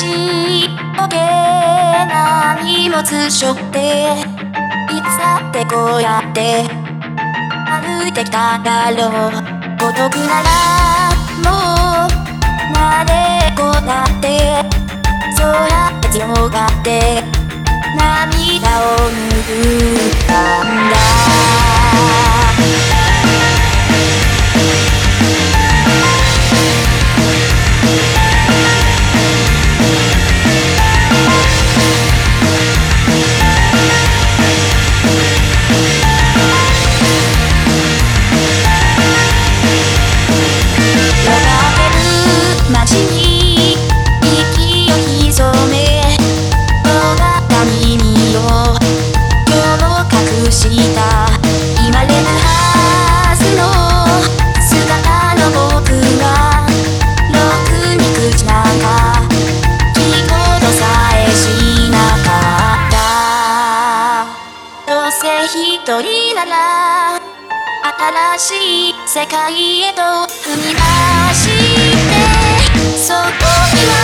ちおけな荷物背負っていつだってこうやって歩いてきたんだろう。孤独ならもうなでこら新しい世界へと踏み出してそこには